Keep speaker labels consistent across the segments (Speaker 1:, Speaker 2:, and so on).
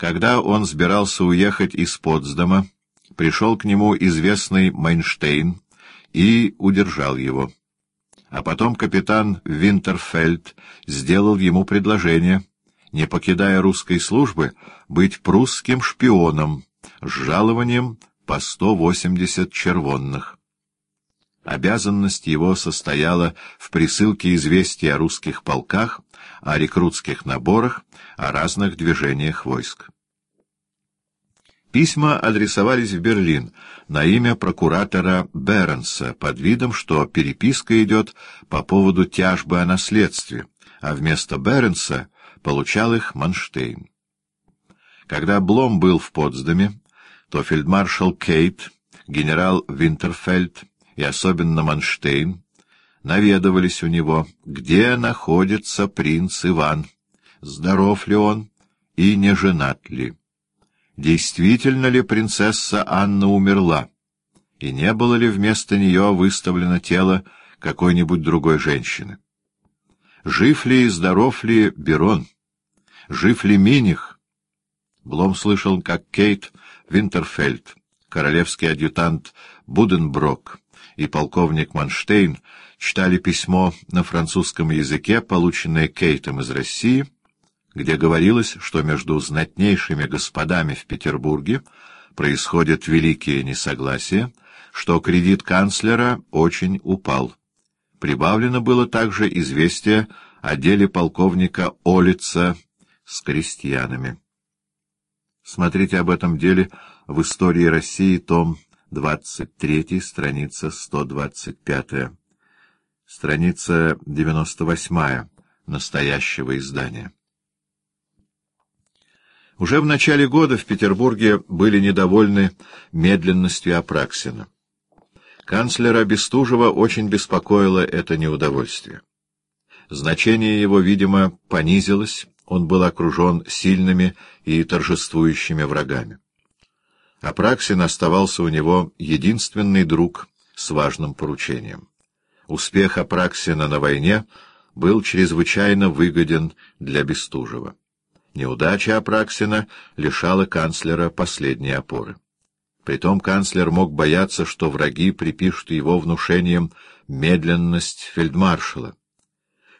Speaker 1: Когда он собирался уехать из Потсдама, пришел к нему известный Майнштейн и удержал его. А потом капитан Винтерфельд сделал ему предложение, не покидая русской службы, быть прусским шпионом с жалованием по 180 червонных. Обязанность его состояла в присылке известий о русских полках, о рекрутских наборах, о разных движениях войск. Письма адресовались в Берлин на имя прокуратора Беренса под видом, что переписка идет по поводу тяжбы о наследстве, а вместо Беренса получал их Манштейн. Когда Блом был в Потсдаме, то фельдмаршал Кейт, генерал Винтерфельд и особенно Манштейн наведывались у него, где находится принц Иван, здоров ли он и не женат ли. Действительно ли принцесса Анна умерла, и не было ли вместо нее выставлено тело какой-нибудь другой женщины? Жив ли и здоров ли Берон? Жив ли Миних? Блом слышал, как Кейт Винтерфельд, королевский адъютант Буденброк и полковник Манштейн читали письмо на французском языке, полученное Кейтом из России, где говорилось, что между знатнейшими господами в Петербурге происходят великие несогласия, что кредит канцлера очень упал. Прибавлено было также известие о деле полковника Олица с крестьянами. Смотрите об этом деле в «Истории России», том 23, страница 125, страница 98 настоящего издания. Уже в начале года в Петербурге были недовольны медленностью Апраксина. Канцлера Бестужева очень беспокоило это неудовольствие. Значение его, видимо, понизилось, он был окружен сильными и торжествующими врагами. Апраксин оставался у него единственный друг с важным поручением. Успех Апраксина на войне был чрезвычайно выгоден для Бестужева. Неудача Апраксина лишала канцлера последней опоры. Притом канцлер мог бояться, что враги припишут его внушением медленность фельдмаршала.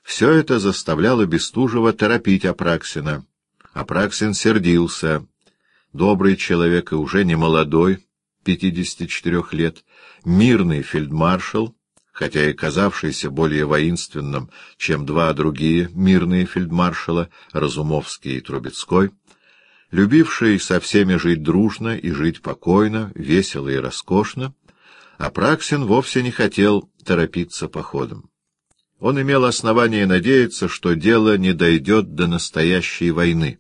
Speaker 1: Все это заставляло Бестужева торопить Апраксина. Апраксин сердился — добрый человек и уже не молодой, 54 лет, мирный фельдмаршал, хотя и казавшийся более воинственным, чем два другие мирные фельдмаршала, Разумовский и Трубецкой, любивший со всеми жить дружно и жить покойно, весело и роскошно, Апраксин вовсе не хотел торопиться походом. Он имел основание надеяться, что дело не дойдет до настоящей войны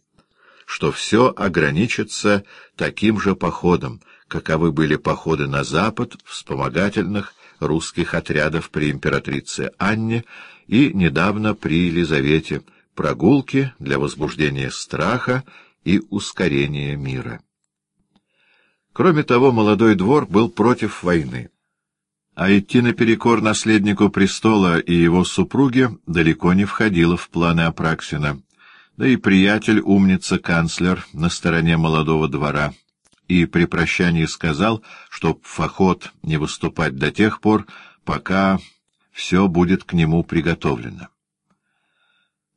Speaker 1: что все ограничится таким же походом, каковы были походы на запад вспомогательных русских отрядов при императрице Анне и недавно при Елизавете, прогулки для возбуждения страха и ускорения мира. Кроме того, молодой двор был против войны. А идти наперекор наследнику престола и его супруге далеко не входило в планы Апраксина да и приятель, умница-канцлер, на стороне молодого двора, и при прощании сказал, чтоб Фоход не выступать до тех пор, пока все будет к нему приготовлено.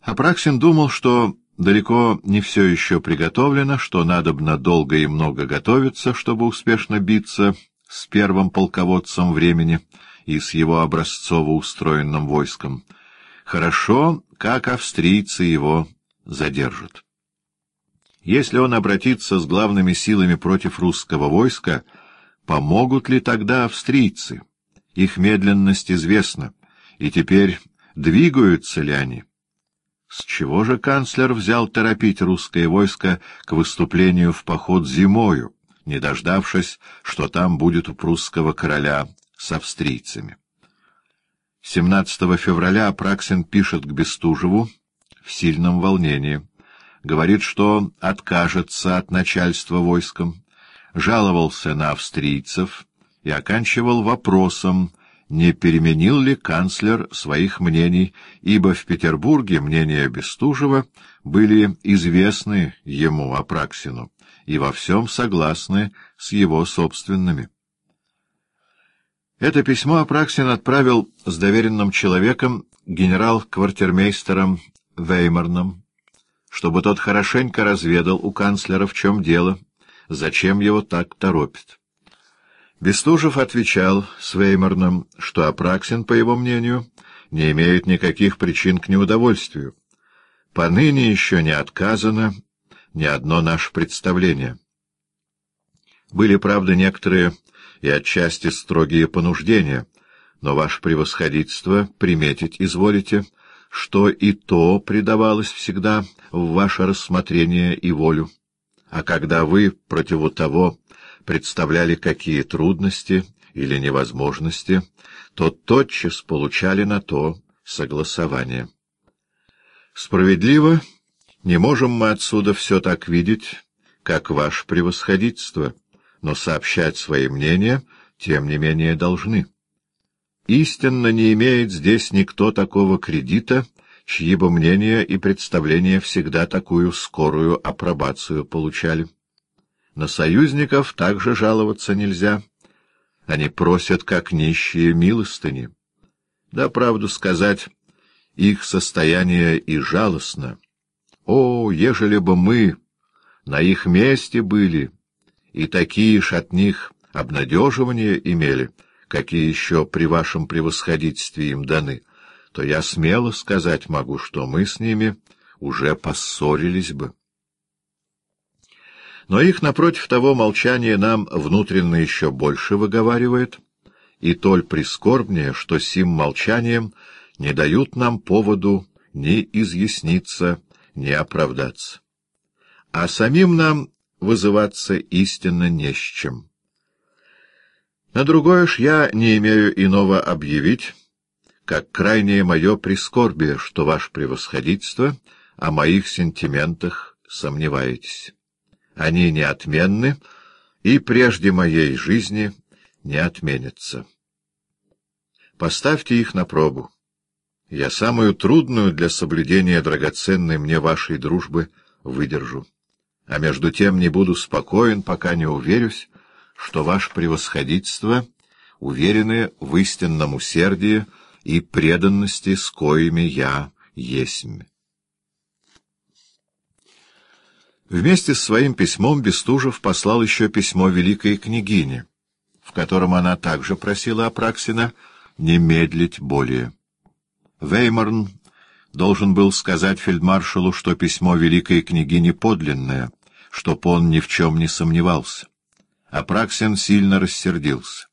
Speaker 1: Апраксин думал, что далеко не все еще приготовлено, что надобно долго и много готовиться, чтобы успешно биться с первым полководцем времени и с его образцово устроенным войском. Хорошо, как австрийцы его задержат. Если он обратится с главными силами против русского войска, помогут ли тогда австрийцы? Их медленность известна, и теперь двигаются ли они? С чего же канцлер взял торопить русское войско к выступлению в поход зимою, не дождавшись, что там будет у прусского короля с австрийцами? 17 февраля Апраксин пишет к Бестужеву, в сильном волнении. Говорит, что откажется от начальства войском, жаловался на австрийцев и оканчивал вопросом, не переменил ли канцлер своих мнений, ибо в Петербурге мнения Бестужева были известны ему, Апраксину, и во всем согласны с его собственными. Это письмо Апраксин отправил с доверенным человеком генерал-квартирмейстером Веймарном, чтобы тот хорошенько разведал у канцлера, в чем дело, зачем его так торопит. Бестужев отвечал с Веймарном, что Апраксин, по его мнению, не имеет никаких причин к неудовольствию. Поныне еще не отказано ни одно наше представление. Были, правда, некоторые и отчасти строгие понуждения, но ваше превосходительство приметить изволите, что и то предавалось всегда в ваше рассмотрение и волю. А когда вы противу того представляли какие трудности или невозможности, то тотчас получали на то согласование. Справедливо не можем мы отсюда все так видеть, как ваше превосходительство, но сообщать свои мнения, тем не менее, должны. Истинно не имеет здесь никто такого кредита, чьи бы мнения и представления всегда такую скорую апробацию получали. На союзников также жаловаться нельзя. Они просят, как нищие, милостыни. Да, правду сказать, их состояние и жалостно. О, ежели бы мы на их месте были, и такие ж от них обнадеживания имели, какие еще при вашем превосходительстве им даны, то я смело сказать могу, что мы с ними уже поссорились бы. Но их, напротив того, молчание нам внутренно еще больше выговаривает, и толь прискорбнее, что сим молчанием не дают нам поводу ни изъясниться, не оправдаться. А самим нам вызываться истинно не с чем. На другое ж я не имею иного объявить, как крайнее мое прискорбие, что ваше превосходительство о моих сентиментах сомневаетесь. Они неотменны и прежде моей жизни не отменятся. Поставьте их на пробу. Я самую трудную для соблюдения драгоценной мне вашей дружбы выдержу. А между тем не буду спокоен, пока не уверюсь, что ваше превосходительство уверены в истинном усердии и преданности, с коими я есмь. Вместе с своим письмом Бестужев послал еще письмо великой княгине, в котором она также просила Апраксина не медлить более. Веймарн должен был сказать фельдмаршалу, что письмо великой княгини подлинное, чтоб он ни в чем не сомневался. Апраксин сильно рассердился.